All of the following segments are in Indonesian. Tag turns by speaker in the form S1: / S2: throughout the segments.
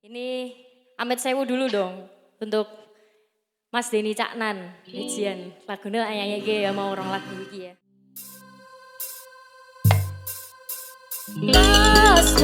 S1: Ini Amit Sewu dulu dong untuk Mas Denny Caknan, Ijian. Lagunya ayahnya ge ya mau orang lagu iki ya. Lost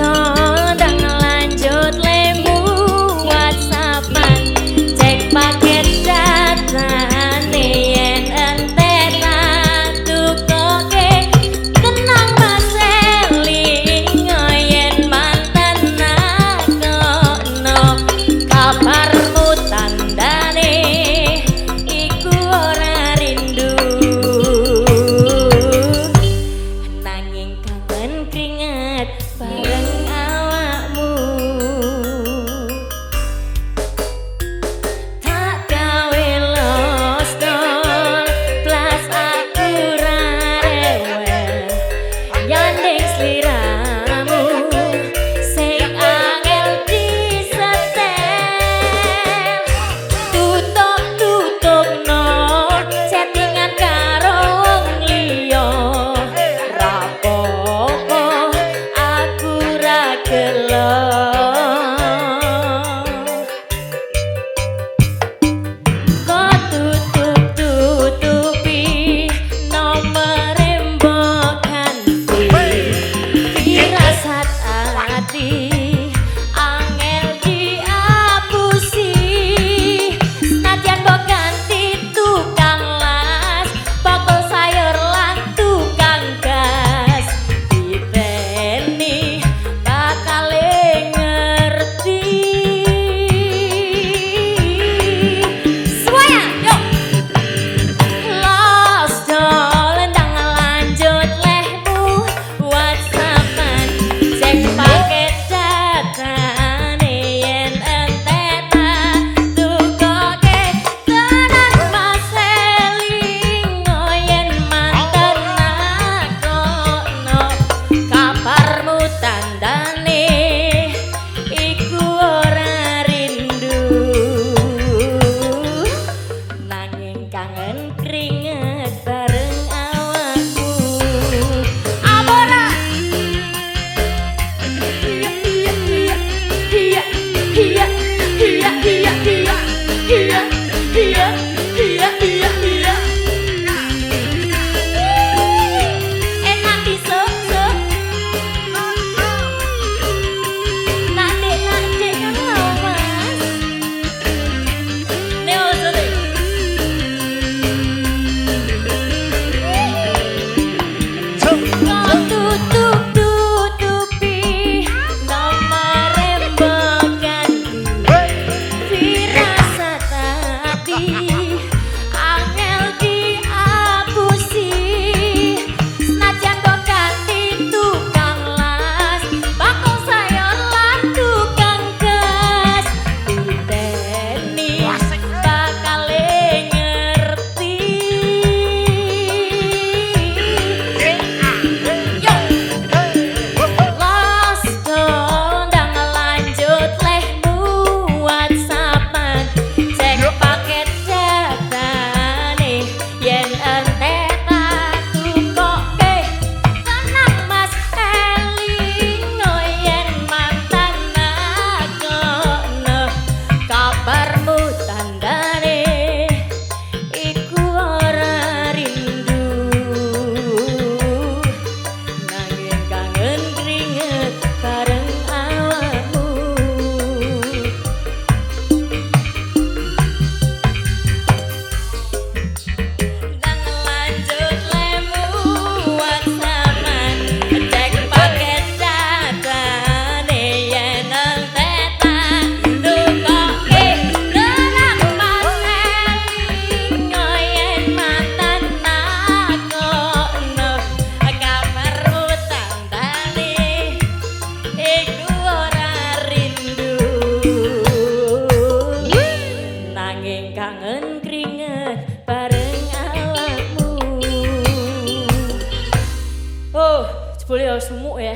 S1: ya sumuk ya